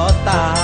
我打。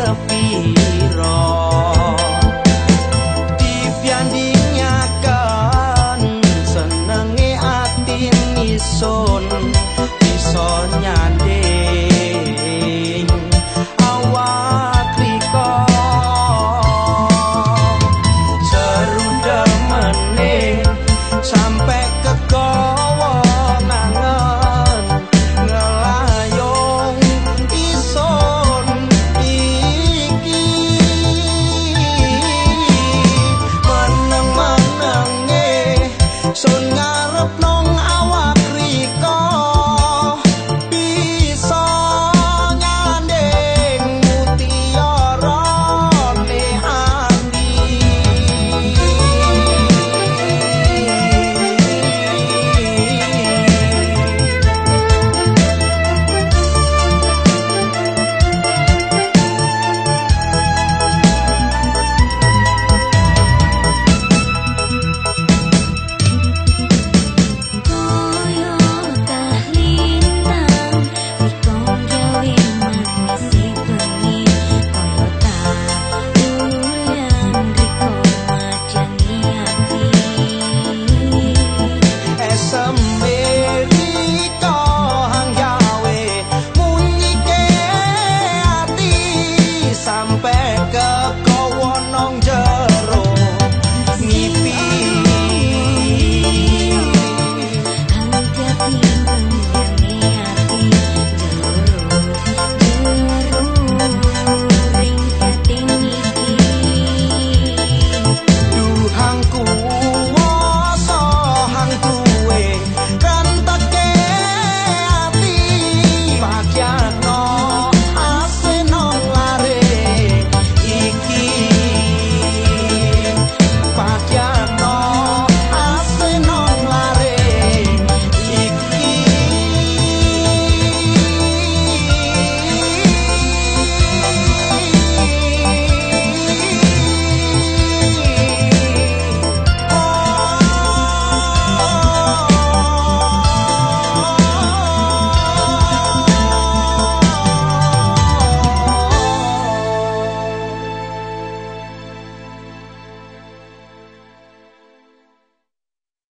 สปีรอ